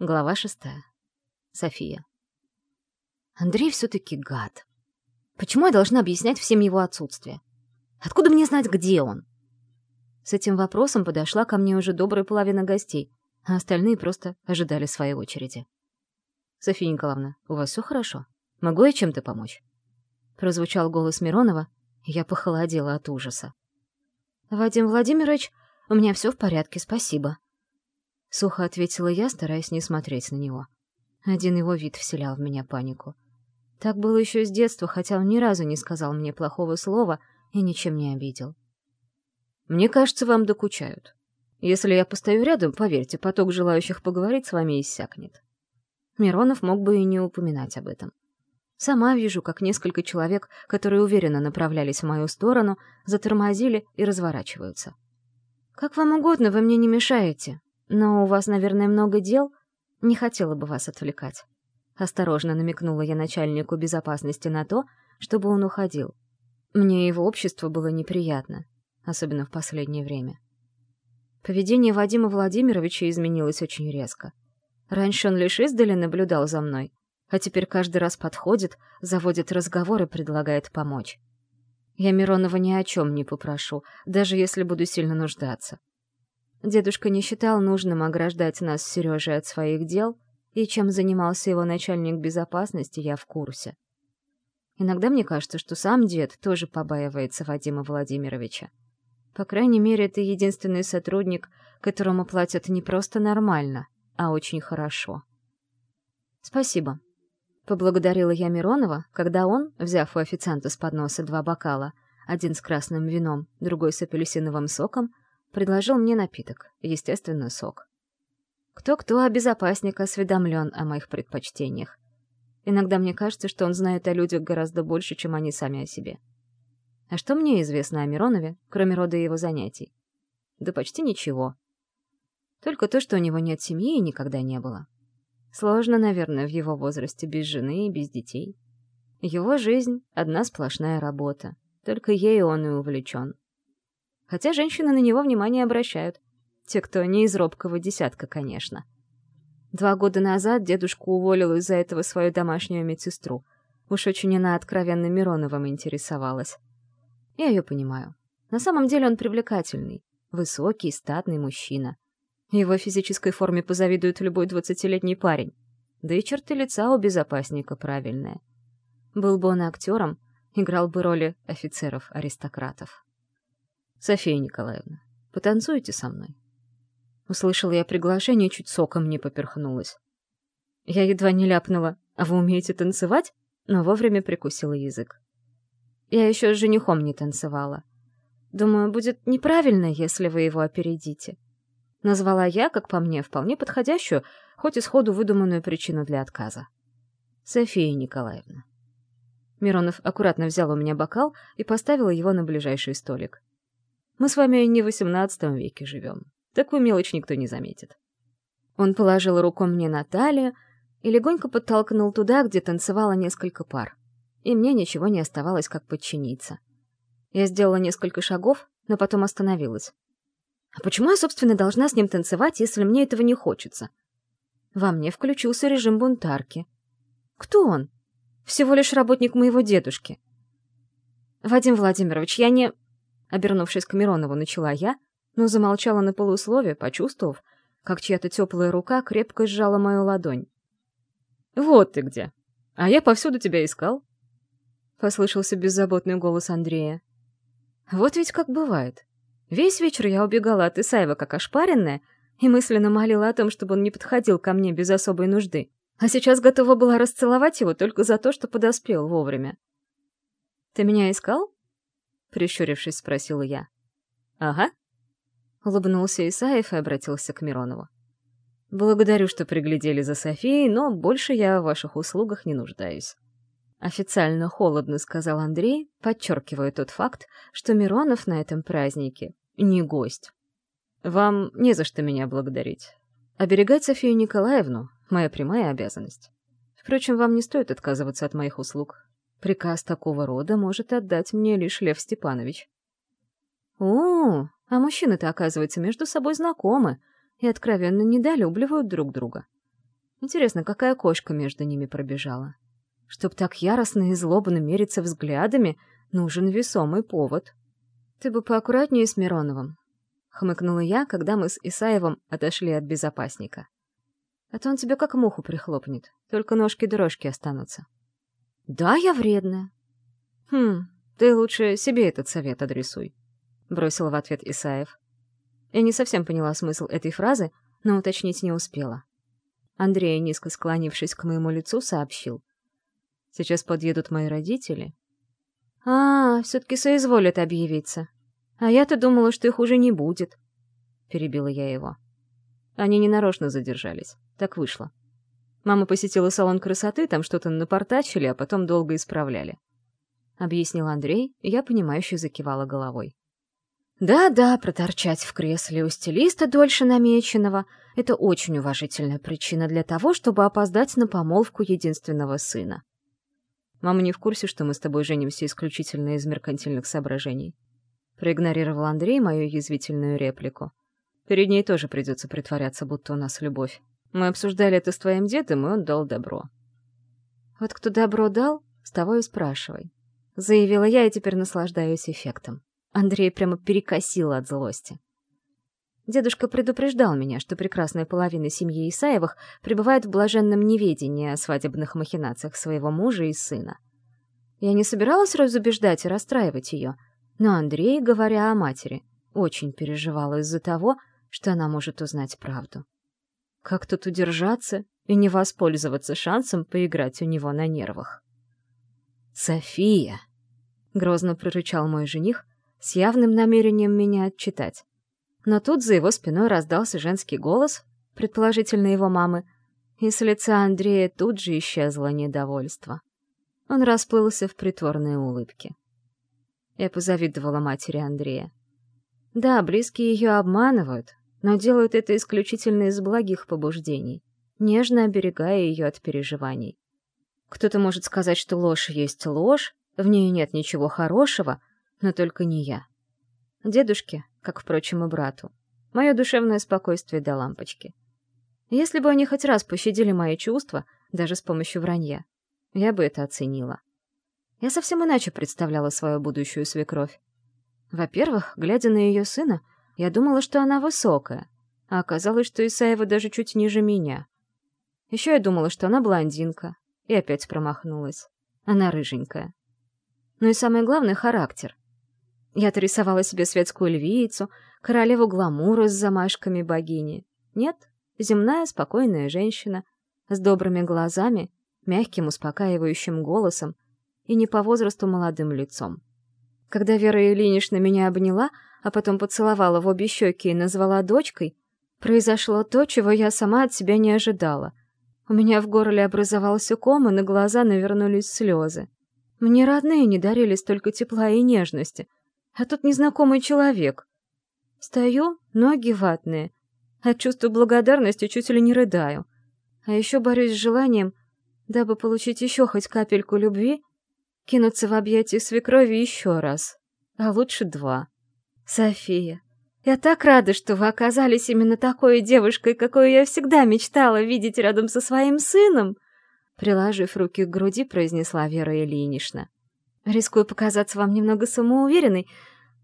Глава шестая. София. Андрей все-таки гад. Почему я должна объяснять всем его отсутствие? Откуда мне знать, где он? С этим вопросом подошла ко мне уже добрая половина гостей, а остальные просто ожидали своей очереди. «София Николаевна, у вас все хорошо? Могу я чем-то помочь?» Прозвучал голос Миронова, и я похолодела от ужаса. «Вадим Владимирович, у меня все в порядке, спасибо», — сухо ответила я, стараясь не смотреть на него. Один его вид вселял в меня панику. Так было еще с детства, хотя он ни разу не сказал мне плохого слова и ничем не обидел. «Мне кажется, вам докучают. Если я постою рядом, поверьте, поток желающих поговорить с вами иссякнет». Миронов мог бы и не упоминать об этом. Сама вижу, как несколько человек, которые уверенно направлялись в мою сторону, затормозили и разворачиваются. «Как вам угодно, вы мне не мешаете», «Но у вас, наверное, много дел? Не хотела бы вас отвлекать». Осторожно намекнула я начальнику безопасности на то, чтобы он уходил. Мне его общество было неприятно, особенно в последнее время. Поведение Вадима Владимировича изменилось очень резко. Раньше он лишь издали наблюдал за мной, а теперь каждый раз подходит, заводит разговор и предлагает помочь. Я Миронова ни о чем не попрошу, даже если буду сильно нуждаться. Дедушка не считал нужным ограждать нас с Сережей от своих дел, и чем занимался его начальник безопасности, я в курсе. Иногда мне кажется, что сам дед тоже побаивается Вадима Владимировича. По крайней мере, это единственный сотрудник, которому платят не просто нормально, а очень хорошо. «Спасибо», — поблагодарила я Миронова, когда он, взяв у официанта с подноса два бокала, один с красным вином, другой с апельсиновым соком, предложил мне напиток, естественно, сок. Кто-кто, а безопасник осведомлен о моих предпочтениях. Иногда мне кажется, что он знает о людях гораздо больше, чем они сами о себе. А что мне известно о Миронове, кроме рода его занятий? Да почти ничего. Только то, что у него нет семьи и никогда не было. Сложно, наверное, в его возрасте без жены и без детей. Его жизнь — одна сплошная работа. Только ею он и увлечен хотя женщины на него внимание обращают. Те, кто не из робкого десятка, конечно. Два года назад дедушка уволил из-за этого свою домашнюю медсестру. Уж очень она откровенно Мироновым интересовалась. Я ее понимаю. На самом деле он привлекательный, высокий, статный мужчина. Его физической форме позавидует любой двадцатилетний парень. Да и черты лица у безопасника правильные. Был бы он актером, играл бы роли офицеров-аристократов. «София Николаевна, потанцуйте со мной?» Услышала я приглашение, чуть соком не поперхнулась. Я едва не ляпнула «А вы умеете танцевать?» но вовремя прикусила язык. Я еще с женихом не танцевала. Думаю, будет неправильно, если вы его опередите. Назвала я, как по мне, вполне подходящую, хоть и сходу выдуманную причину для отказа. София Николаевна. Миронов аккуратно взял у меня бокал и поставил его на ближайший столик. Мы с вами не в XVIII веке живем. Такую мелочь никто не заметит. Он положил руку мне на талию и легонько подтолкнул туда, где танцевало несколько пар. И мне ничего не оставалось, как подчиниться. Я сделала несколько шагов, но потом остановилась. А почему я, собственно, должна с ним танцевать, если мне этого не хочется? Во мне включился режим бунтарки. Кто он? Всего лишь работник моего дедушки. Вадим Владимирович, я не... Обернувшись к Миронову, начала я, но замолчала на полуслове, почувствовав, как чья-то теплая рука крепко сжала мою ладонь. «Вот ты где! А я повсюду тебя искал!» Послышался беззаботный голос Андрея. «Вот ведь как бывает. Весь вечер я убегала от Исаева как ошпаренная и мысленно молила о том, чтобы он не подходил ко мне без особой нужды, а сейчас готова была расцеловать его только за то, что подоспел вовремя. «Ты меня искал?» — прищурившись, спросила я. «Ага». Улыбнулся Исаев и обратился к Миронову. «Благодарю, что приглядели за Софией, но больше я в ваших услугах не нуждаюсь». Официально холодно сказал Андрей, подчеркивая тот факт, что Миронов на этом празднике не гость. «Вам не за что меня благодарить. Оберегать Софию Николаевну — моя прямая обязанность. Впрочем, вам не стоит отказываться от моих услуг. Приказ такого рода может отдать мне лишь Лев Степанович. О, а мужчины-то, оказывается, между собой знакомы и откровенно недолюбливают друг друга. Интересно, какая кошка между ними пробежала? Чтоб так яростно и злобно мериться взглядами, нужен весомый повод. Ты бы поаккуратнее с Мироновым, — хмыкнула я, когда мы с Исаевым отошли от безопасника. А то он тебя как муху прихлопнет, только ножки-дрожки останутся. Да, я вредная. Хм, ты лучше себе этот совет адресуй, — бросил в ответ Исаев. Я не совсем поняла смысл этой фразы, но уточнить не успела. Андрей, низко склонившись к моему лицу, сообщил. «Сейчас подъедут мои родители». «А, все-таки соизволят объявиться. А я-то думала, что их уже не будет», — перебила я его. Они ненарочно задержались. Так вышло. Мама посетила салон красоты, там что-то напортачили, а потом долго исправляли. Объяснил Андрей, и я понимающе закивала головой. Да-да, проторчать в кресле у стилиста дольше намеченного — это очень уважительная причина для того, чтобы опоздать на помолвку единственного сына. Мама не в курсе, что мы с тобой женимся исключительно из меркантильных соображений. Проигнорировал Андрей мою язвительную реплику. Перед ней тоже придется притворяться, будто у нас любовь. Мы обсуждали это с твоим дедом, и он дал добро. Вот кто добро дал, с того и спрашивай. Заявила я и теперь наслаждаюсь эффектом. Андрей прямо перекосило от злости. Дедушка предупреждал меня, что прекрасная половина семьи Исаевых пребывает в блаженном неведении о свадебных махинациях своего мужа и сына. Я не собиралась разубеждать и расстраивать ее, но Андрей, говоря о матери, очень переживал из-за того, что она может узнать правду. Как тут удержаться и не воспользоваться шансом поиграть у него на нервах? «София!» — грозно прорычал мой жених, с явным намерением меня отчитать. Но тут за его спиной раздался женский голос, предположительно его мамы, и с лица Андрея тут же исчезло недовольство. Он расплылся в притворной улыбке. Я позавидовала матери Андрея. Да, близкие ее обманывают, но делают это исключительно из благих побуждений, нежно оберегая ее от переживаний. Кто-то может сказать, что ложь есть ложь, в ней нет ничего хорошего, но только не я. Дедушке, как, впрочем, и брату, мое душевное спокойствие до лампочки. Если бы они хоть раз пощадили мои чувства, даже с помощью вранья, я бы это оценила. Я совсем иначе представляла свою будущую свекровь. Во-первых, глядя на ее сына, я думала, что она высокая, а оказалось, что Исаева даже чуть ниже меня. Еще я думала, что она блондинка, и опять промахнулась. Она рыженькая. Ну и самое главное — характер. Я-то рисовала себе светскую львицу, королеву гламура с замашками богини. Нет, земная спокойная женщина, с добрыми глазами, мягким успокаивающим голосом и не по возрасту молодым лицом. Когда Вера Ильинична меня обняла, а потом поцеловала в обе щеки и назвала дочкой, произошло то, чего я сама от себя не ожидала. У меня в горле образовался ком, и на глаза навернулись слезы. Мне родные не дарили столько тепла и нежности — а тут незнакомый человек. Стою, ноги ватные. От чувства благодарности чуть ли не рыдаю. А еще борюсь с желанием, дабы получить еще хоть капельку любви, кинуться в объятия свекрови еще раз. А лучше два. София, я так рада, что вы оказались именно такой девушкой, какой я всегда мечтала видеть рядом со своим сыном, приложив руки к груди, произнесла Вера Ильинична. Рискую показаться вам немного самоуверенной.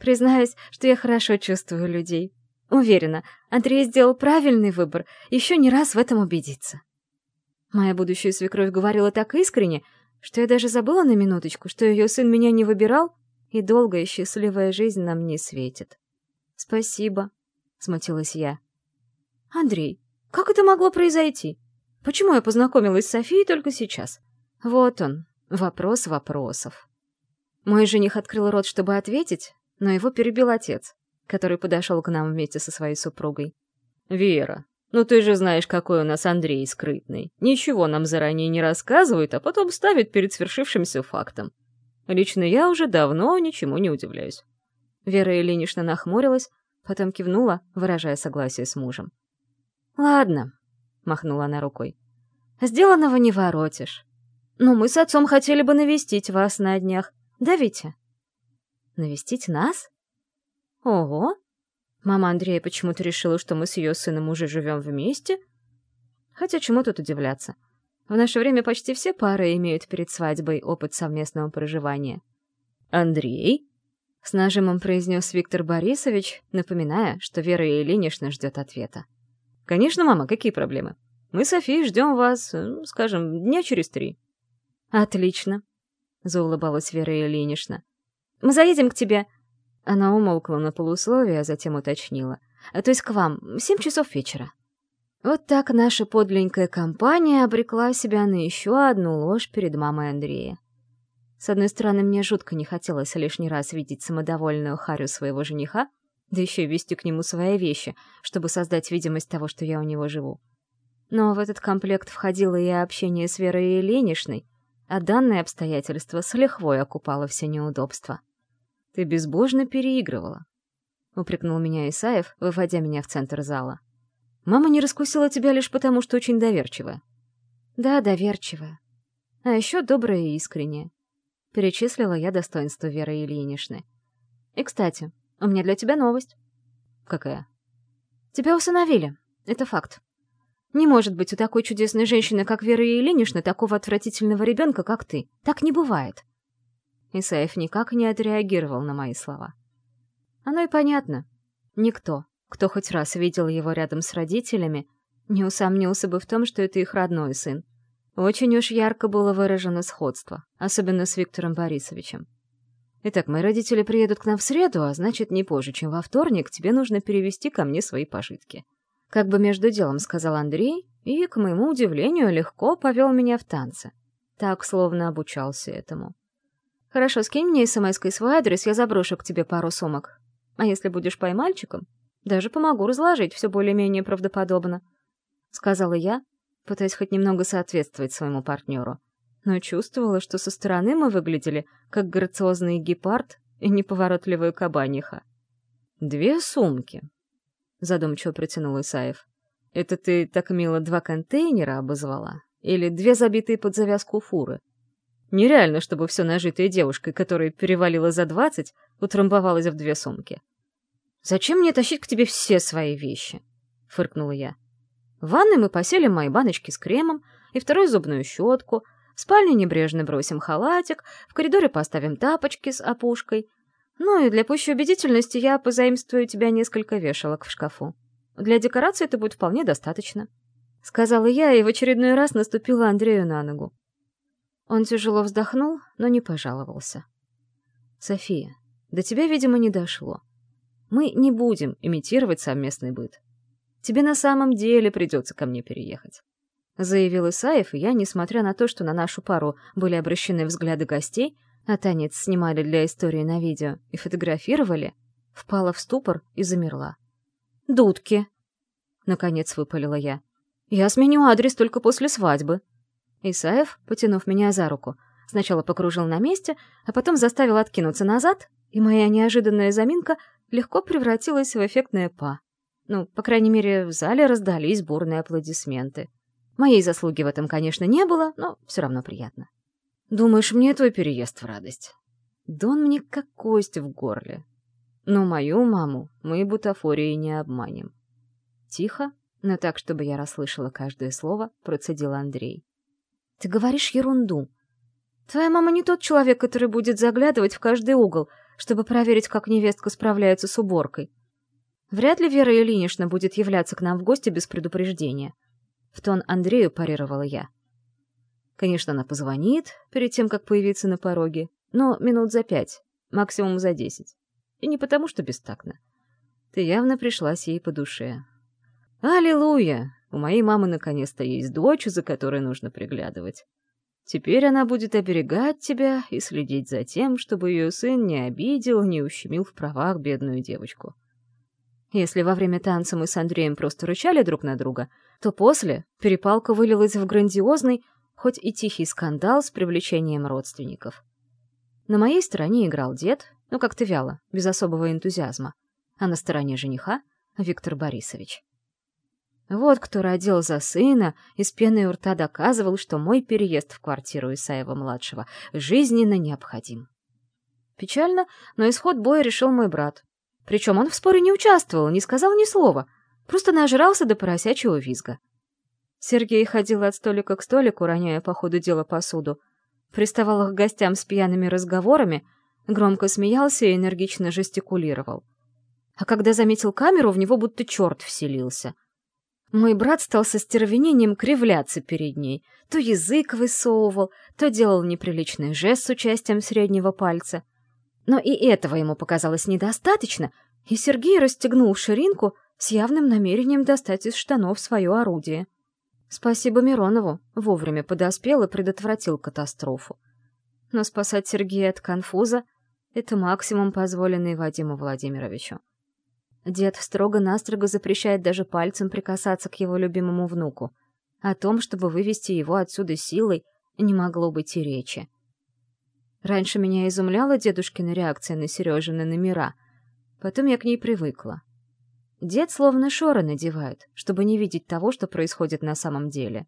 Признаюсь, что я хорошо чувствую людей. Уверена, Андрей сделал правильный выбор, еще не раз в этом убедиться. Моя будущая свекровь говорила так искренне, что я даже забыла на минуточку, что ее сын меня не выбирал, и долгая счастливая жизнь нам не светит. «Спасибо», — смутилась я. «Андрей, как это могло произойти? Почему я познакомилась с Софией только сейчас? Вот он, вопрос вопросов». Мой жених открыл рот, чтобы ответить, но его перебил отец, который подошел к нам вместе со своей супругой. «Вера, ну ты же знаешь, какой у нас Андрей скрытный. Ничего нам заранее не рассказывает, а потом ставит перед свершившимся фактом. Лично я уже давно ничему не удивляюсь». Вера Ильинична нахмурилась, потом кивнула, выражая согласие с мужем. «Ладно», — махнула она рукой. «Сделанного не воротишь. Но мы с отцом хотели бы навестить вас на днях. Да, Витя? Навестить нас? Ого! Мама Андрея почему-то решила, что мы с ее сыном уже живем вместе. Хотя чему тут удивляться? В наше время почти все пары имеют перед свадьбой опыт совместного проживания. «Андрей?» — с нажимом произнес Виктор Борисович, напоминая, что Вера Ильинична ждет ответа. «Конечно, мама, какие проблемы? Мы с ждем вас, скажем, дня через три». «Отлично», — заулыбалась Вера Ильинична. «Мы заедем к тебе». Она умолкла на полусловие, а затем уточнила. «То есть к вам, семь часов вечера». Вот так наша подленькая компания обрекла себя на еще одну ложь перед мамой Андрея. С одной стороны, мне жутко не хотелось лишний раз видеть самодовольную Харю своего жениха, да еще и вести к нему свои вещи, чтобы создать видимость того, что я у него живу. Но в этот комплект входило и общение с Верой Еленишной, а данное обстоятельство с лихвой окупало все неудобства. «Ты безбожно переигрывала», — упрекнул меня Исаев, выводя меня в центр зала. Мама не раскусила тебя лишь потому, что очень доверчивая. Да, доверчивая. А еще добрая и искренняя. Перечислила я достоинство Веры Ильиничны. И, кстати, у меня для тебя новость. Какая? Тебя усыновили. Это факт. Не может быть у такой чудесной женщины, как Вера Ильинична, такого отвратительного ребенка, как ты. Так не бывает. Исаев никак не отреагировал на мои слова. Оно и понятно. Никто, кто хоть раз видел его рядом с родителями, не усомнился бы в том, что это их родной сын. Очень уж ярко было выражено сходство, особенно с Виктором Борисовичем. Итак, мои родители приедут к нам в среду, а значит, не позже, чем во вторник, тебе нужно перевести ко мне свои пожитки. Как бы между делом сказал Андрей, и, к моему удивлению, легко повел меня в танцы. Так, словно обучался этому. Хорошо, скинь мне смс-кой свой адрес, я заброшу к тебе пару сумок. А если будешь поймальчиком, даже помогу разложить все более-менее правдоподобно», — сказала я, пытаясь хоть немного соответствовать своему партнеру. Но чувствовала, что со стороны мы выглядели как грациозный гепард и неповоротливая кабаниха. «Две сумки», — задумчиво протянул Исаев. «Это ты так мило два контейнера обозвала? Или две забитые под завязку фуры? Нереально, чтобы все нажитое девушкой, которая перевалила за двадцать, утрамбовалось в две сумки. «Зачем мне тащить к тебе все свои вещи?» — фыркнула я. В ванной мы поселим мои баночки с кремом и вторую зубную щетку, в спальне небрежно бросим халатик, в коридоре поставим тапочки с опушкой. Ну и для пущей убедительности я позаимствую у тебя несколько вешалок в шкафу. Для декорации это будет вполне достаточно. Сказала я и в очередной раз наступила Андрею на ногу. Он тяжело вздохнул, но не пожаловался. «София, до тебя, видимо, не дошло. Мы не будем имитировать совместный быт. Тебе на самом деле придется ко мне переехать. Заявил Исаев, и я, несмотря на то, что на нашу пару были обращены взгляды гостей, а танец снимали для истории на видео и фотографировали, впала в ступор и замерла. «Дудки!» — наконец выпалила я. «Я сменю адрес только после свадьбы». Исаев, потянув меня за руку, сначала покружил на месте, а потом заставил откинуться назад, и моя неожиданная заминка легко превратилась в эффектное па. Ну, по крайней мере, в зале раздались бурные аплодисменты. Моей заслуги в этом, конечно, не было, но все равно приятно. Думаешь, мне твой переезд в радость? Да он мне как кость в горле. Но мою маму мы бутафорией не обманем. Тихо, но так, чтобы я расслышала каждое слово, процедил Андрей. Ты говоришь ерунду. Твоя мама не тот человек, который будет заглядывать в каждый угол, чтобы проверить, как невестка справляется с уборкой. Вряд ли Вера Ильинична будет являться к нам в гости без предупреждения. В тон Андрею парировала я. Конечно, она позвонит перед тем, как появиться на пороге, но минут за пять, максимум за десять. И не потому, что бестактно. Ты явно пришлась ей по душе. Аллилуйя! У моей мамы наконец-то есть дочь, за которой нужно приглядывать. Теперь она будет оберегать тебя и следить за тем, чтобы ее сын не обидел, не ущемил в правах бедную девочку. Если во время танца мы с Андреем просто рычали друг на друга, то после перепалка вылилась в грандиозный, хоть и тихий скандал с привлечением родственников. На моей стороне играл дед, но как-то вяло, без особого энтузиазма, а на стороне жениха — Виктор Борисович. Вот кто родил за сына и с пеной у рта доказывал, что мой переезд в квартиру Исаева-младшего жизненно необходим. Печально, но исход боя решил мой брат. Причем он в споре не участвовал, не сказал ни слова, просто нажрался до поросячьего визга. Сергей ходил от столика к столику, роняя по ходу дела посуду, приставал к гостям с пьяными разговорами, громко смеялся и энергично жестикулировал. А когда заметил камеру, в него будто черт вселился. Мой брат стал со стервенением кривляться перед ней. То язык высовывал, то делал неприличный жест с участием среднего пальца. Но и этого ему показалось недостаточно, и Сергей расстегнул ширинку с явным намерением достать из штанов свое орудие. Спасибо Миронову, вовремя подоспел и предотвратил катастрофу. Но спасать Сергея от конфуза — это максимум, позволенный Вадиму Владимировичу. Дед строго-настрого запрещает даже пальцем прикасаться к его любимому внуку. О том, чтобы вывести его отсюда силой, не могло быть и речи. Раньше меня изумляла дедушкина реакция на Сережины номера. Потом я к ней привыкла. Дед словно шоры надевает, чтобы не видеть того, что происходит на самом деле.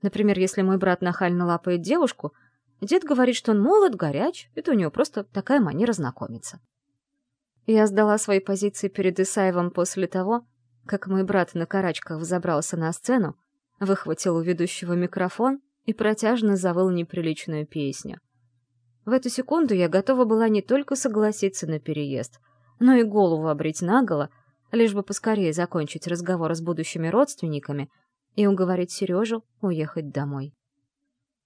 Например, если мой брат нахально лапает девушку, дед говорит, что он молод, горяч, это у него просто такая манера знакомиться. Я сдала свои позиции перед Исаевым после того, как мой брат на карачках взобрался на сцену, выхватил у ведущего микрофон и протяжно завыл неприличную песню. В эту секунду я готова была не только согласиться на переезд, но и голову обрить наголо, лишь бы поскорее закончить разговор с будущими родственниками и уговорить Сережу уехать домой.